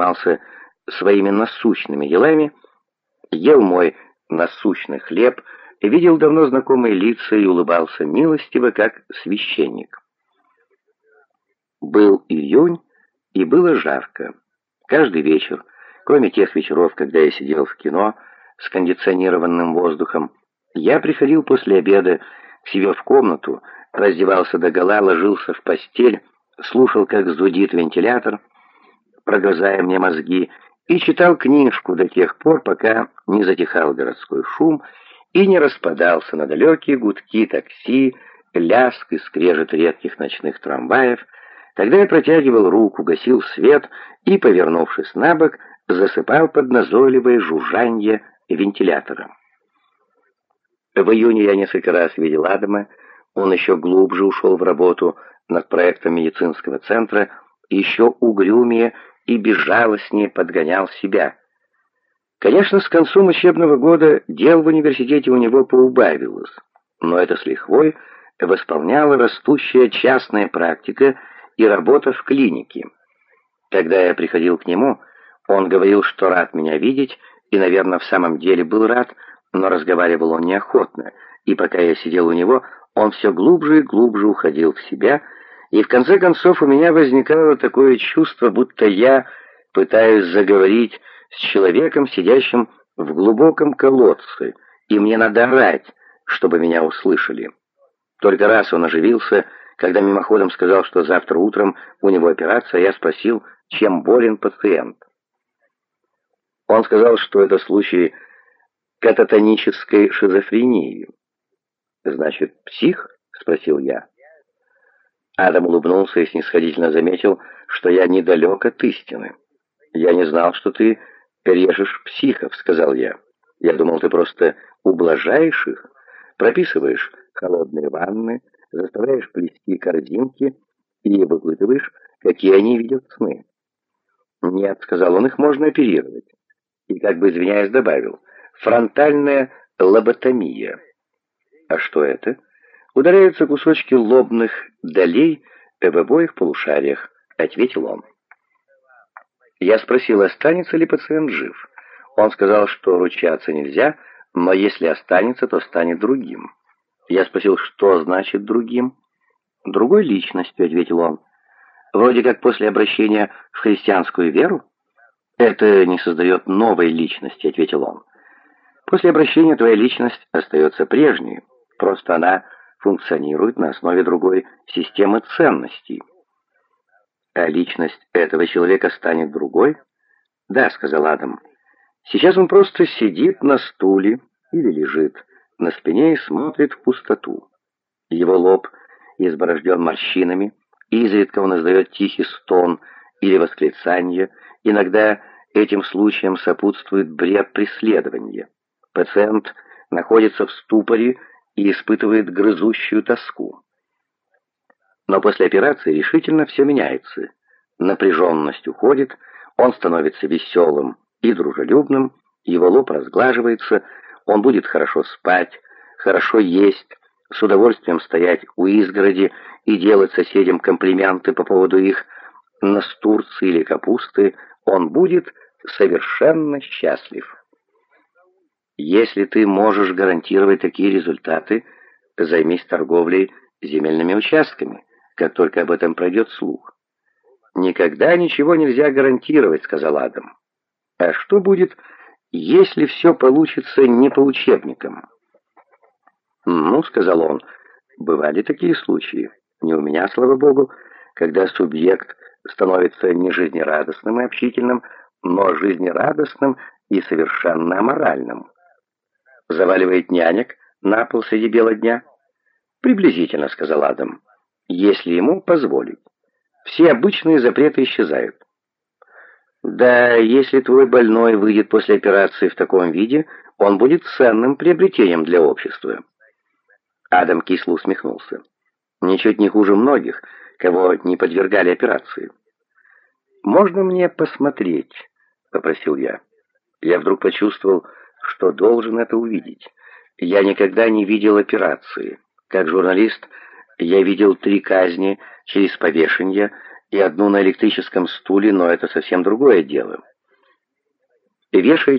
занимался своими насущными делами, ел мой насущный хлеб, видел давно знакомые лица и улыбался милостиво, как священник. Был июнь, и было жарко. Каждый вечер, кроме тех вечеров, когда я сидел в кино с кондиционированным воздухом, я приходил после обеда к себе в комнату, раздевался догола, ложился в постель, слушал, как зудит вентилятор, прогрызая мне мозги, и читал книжку до тех пор, пока не затихал городской шум и не распадался на далекие гудки такси, ляск и скрежет редких ночных трамваев. Тогда я протягивал руку, гасил свет и, повернувшись на бок, засыпал под назойливое жужжанье вентилятора. В июне я несколько раз видел Адама, он еще глубже ушел в работу над проектом медицинского центра, еще угрюмее и безжалостнее подгонял себя. Конечно, с концом учебного года дел в университете у него поубавилось, но это с лихвой восполняла растущая частная практика и работа в клинике. Когда я приходил к нему, он говорил, что рад меня видеть, и, наверное, в самом деле был рад, но разговаривал он неохотно, и пока я сидел у него, он все глубже и глубже уходил в себя, и в конце концов у меня возникало такое чувство, будто я пытаюсь заговорить с человеком, сидящим в глубоком колодце, и мне надо орать, чтобы меня услышали. Только раз он оживился, когда мимоходом сказал, что завтра утром у него операция, я спросил, чем болен пациент. Он сказал, что это случай кататонической шизофрении. «Значит, псих?» — спросил я. Адам улыбнулся и снисходительно заметил, что я недалек от истины. «Я не знал, что ты режешь психов», — сказал я. «Я думал, ты просто ублажаешь их, прописываешь холодные ванны, заставляешь плести корзинки и выпытываешь, какие они видят сны». «Нет», — сказал он, — «их можно оперировать». И, как бы извиняясь, добавил, «фронтальная лоботомия». «А что это?» «Ударяются кусочки лобных долей в обоих полушариях», — ответил он. Я спросил, останется ли пациент жив. Он сказал, что ручаться нельзя, но если останется, то станет другим. Я спросил, что значит «другим»? «Другой личностью», — ответил он. «Вроде как после обращения в христианскую веру?» «Это не создает новой личности», — ответил он. «После обращения твоя личность остается прежней, просто она функционирует на основе другой системы ценностей» а личность этого человека станет другой? Да, сказал Адам. Сейчас он просто сидит на стуле или лежит на спине и смотрит в пустоту. Его лоб изборожден морщинами, изредка он издает тихий стон или восклицание, иногда этим случаем сопутствует бред преследования. Пациент находится в ступоре и испытывает грызущую тоску. Но после операции решительно все меняется. Напряженность уходит, он становится веселым и дружелюбным, его лоб разглаживается, он будет хорошо спать, хорошо есть, с удовольствием стоять у изгороди и делать соседям комплименты по поводу их настурции или капусты, он будет совершенно счастлив. Если ты можешь гарантировать такие результаты, займись торговлей земельными участками как только об этом пройдет слух. «Никогда ничего нельзя гарантировать», — сказал Адам. «А что будет, если все получится не по учебникам?» «Ну», — сказал он, — «бывали такие случаи. Не у меня, слава богу, когда субъект становится не жизнерадостным и общительным, но жизнерадостным и совершенно аморальным. Заваливает нянек на пол среди бела дня?» «Приблизительно», — сказал Адам если ему позволить. Все обычные запреты исчезают. Да, если твой больной выйдет после операции в таком виде, он будет ценным приобретением для общества. Адам кисло усмехнулся. Ничуть не хуже многих, кого не подвергали операции. «Можно мне посмотреть?» — попросил я. Я вдруг почувствовал, что должен это увидеть. Я никогда не видел операции. Как журналист я видел три казни через повешение и одну на электрическом стуле, но это совсем другое дело. Вешая